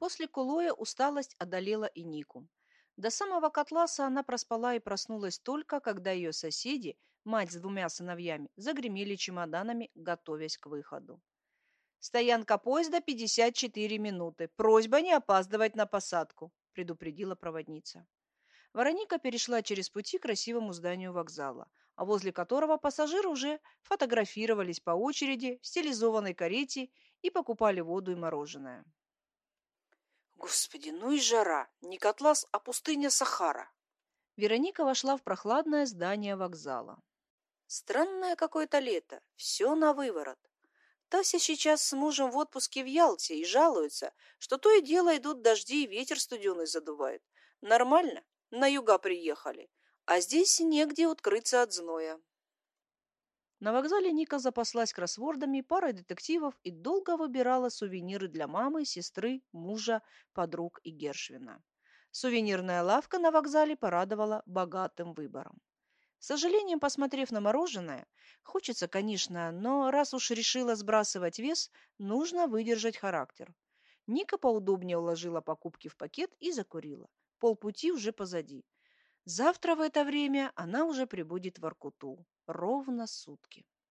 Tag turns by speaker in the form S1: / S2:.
S1: После Кулоя усталость одолела и Нику. До самого Котласа она проспала и проснулась только, когда ее соседи, мать с двумя сыновьями, загремели чемоданами, готовясь к выходу. «Стоянка поезда 54 минуты. Просьба не опаздывать на посадку», – предупредила проводница. Вороника перешла через пути к красивому зданию вокзала, а возле которого пассажиры уже фотографировались по очереди в стилизованной карете и покупали воду и мороженое.
S2: Господи, ну и жара! Не Котлас, а пустыня Сахара.
S1: Вероника вошла в прохладное здание вокзала.
S2: Странное какое-то лето, все на выворот. Тася сейчас с мужем в отпуске в Ялте и жалуется, что то и дело идут дожди и ветер студеный задувает. Нормально, на юга приехали, а здесь негде открыться от зноя.
S1: На вокзале Ника запаслась кроссвордами, парой детективов и долго выбирала сувениры для мамы, сестры, мужа, подруг и Гершвина. Сувенирная лавка на вокзале порадовала богатым выбором. С сожалением, посмотрев на мороженое, хочется, конечно, но раз уж решила сбрасывать вес, нужно выдержать характер. Ника поудобнее уложила покупки в пакет и закурила. Полпути уже позади. Завтра в это время она уже прибудет в Аркуту. Ровно сутки.